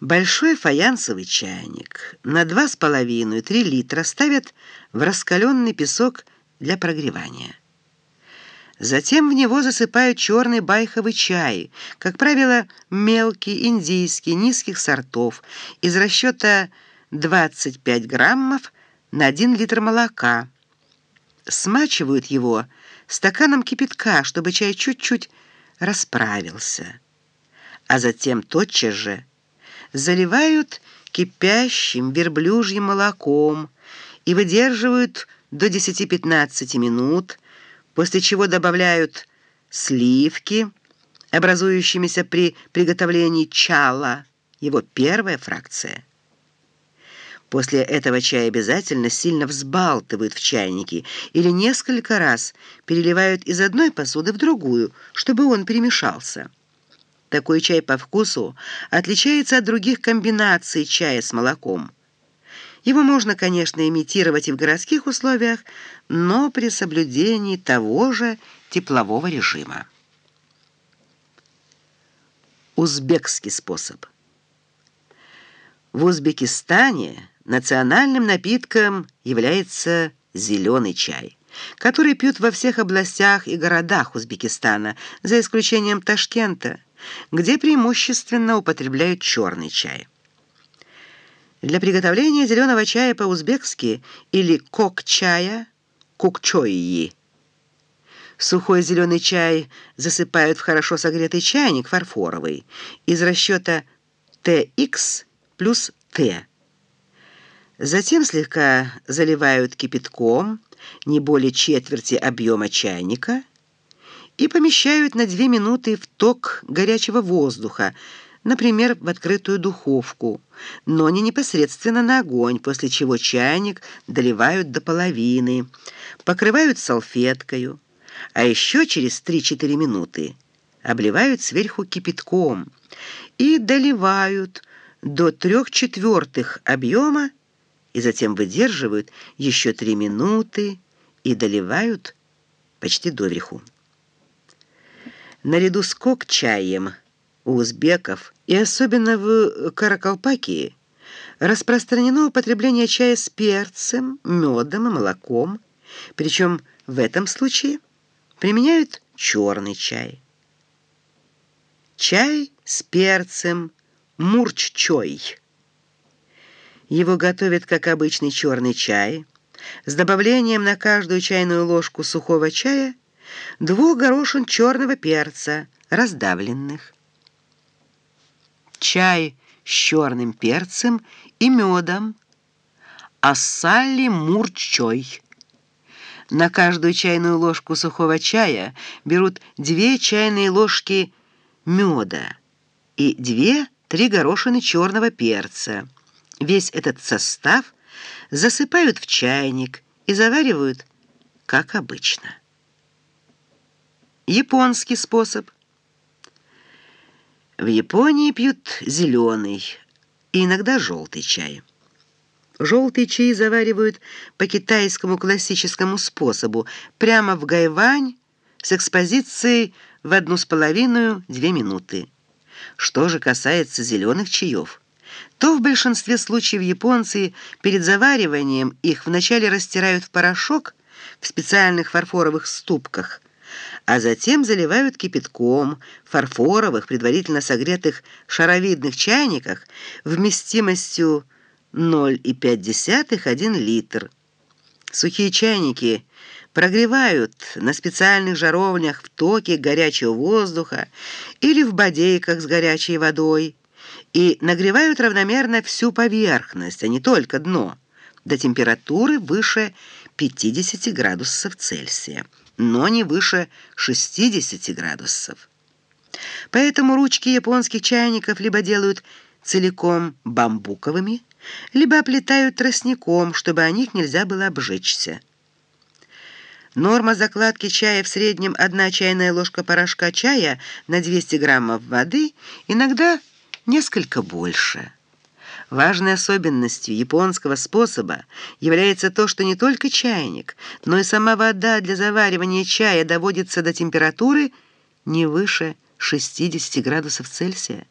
Большой фаянсовый чайник на 2,5-3 литра ставят в раскаленный песок для прогревания. Затем в него засыпают черный байховый чай, как правило, мелкий, индийский, низких сортов, из расчета 25 граммов на 1 литр молока. Смачивают его стаканом кипятка, чтобы чай чуть-чуть расправился. А затем тотчас же заливают кипящим верблюжьим молоком и выдерживают до 10-15 минут, после чего добавляют сливки, образующимися при приготовлении чала, его первая фракция. После этого чай обязательно сильно взбалтывают в чайнике или несколько раз переливают из одной посуды в другую, чтобы он перемешался. Такой чай по вкусу отличается от других комбинаций чая с молоком. Его можно, конечно, имитировать и в городских условиях, но при соблюдении того же теплового режима. Узбекский способ. В Узбекистане национальным напитком является зеленый чай, который пьют во всех областях и городах Узбекистана, за исключением Ташкента, где преимущественно употребляют черный чай. Для приготовления зеленого чая по-узбекски или кок-чая – кукчойи. Сухой зеленый чай засыпают в хорошо согретый чайник фарфоровый из расчета TX плюс Т. Затем слегка заливают кипятком не более четверти объема чайника и помещают на 2 минуты в ток горячего воздуха, например, в открытую духовку, но не непосредственно на огонь, после чего чайник доливают до половины, покрывают салфеткой, а еще через 3-4 минуты обливают сверху кипятком и доливают до трех четвертых объема и затем выдерживают еще 3 минуты и доливают почти доверху. Наряду с кок-чаем у узбеков и особенно в Каракалпакии распространено употребление чая с перцем, медом и молоком, причем в этом случае применяют черный чай. Чай с перцем мурч-чой. Его готовят как обычный черный чай, с добавлением на каждую чайную ложку сухого чая двух горошин черного перца, раздавленных чай с черным перцем и медом, ассали мурчой. На каждую чайную ложку сухого чая берут две чайные ложки меда и две-три горошины черного перца. Весь этот состав засыпают в чайник и заваривают, как обычно. Японский способ. В Японии пьют зеленый и иногда желтый чай. Желтый чай заваривают по китайскому классическому способу, прямо в гайвань с экспозицией в одну с половиной-две минуты. Что же касается зеленых чаев, то в большинстве случаев японцы перед завариванием их вначале растирают в порошок в специальных фарфоровых ступках – а затем заливают кипятком в фарфоровых, предварительно согретых шаровидных чайниках вместимостью 0,5-1 литр. Сухие чайники прогревают на специальных жаровнях в токе горячего воздуха или в бодейках с горячей водой и нагревают равномерно всю поверхность, а не только дно, до температуры выше 50 градусов Цельсия но не выше 60 градусов. Поэтому ручки японских чайников либо делают целиком бамбуковыми, либо оплетают тростником, чтобы о них нельзя было обжечься. Норма закладки чая в среднем одна чайная ложка порошка чая на 200 граммов воды, иногда несколько больше. Важной особенностью японского способа является то, что не только чайник, но и сама вода для заваривания чая доводится до температуры не выше 60 градусов Цельсия.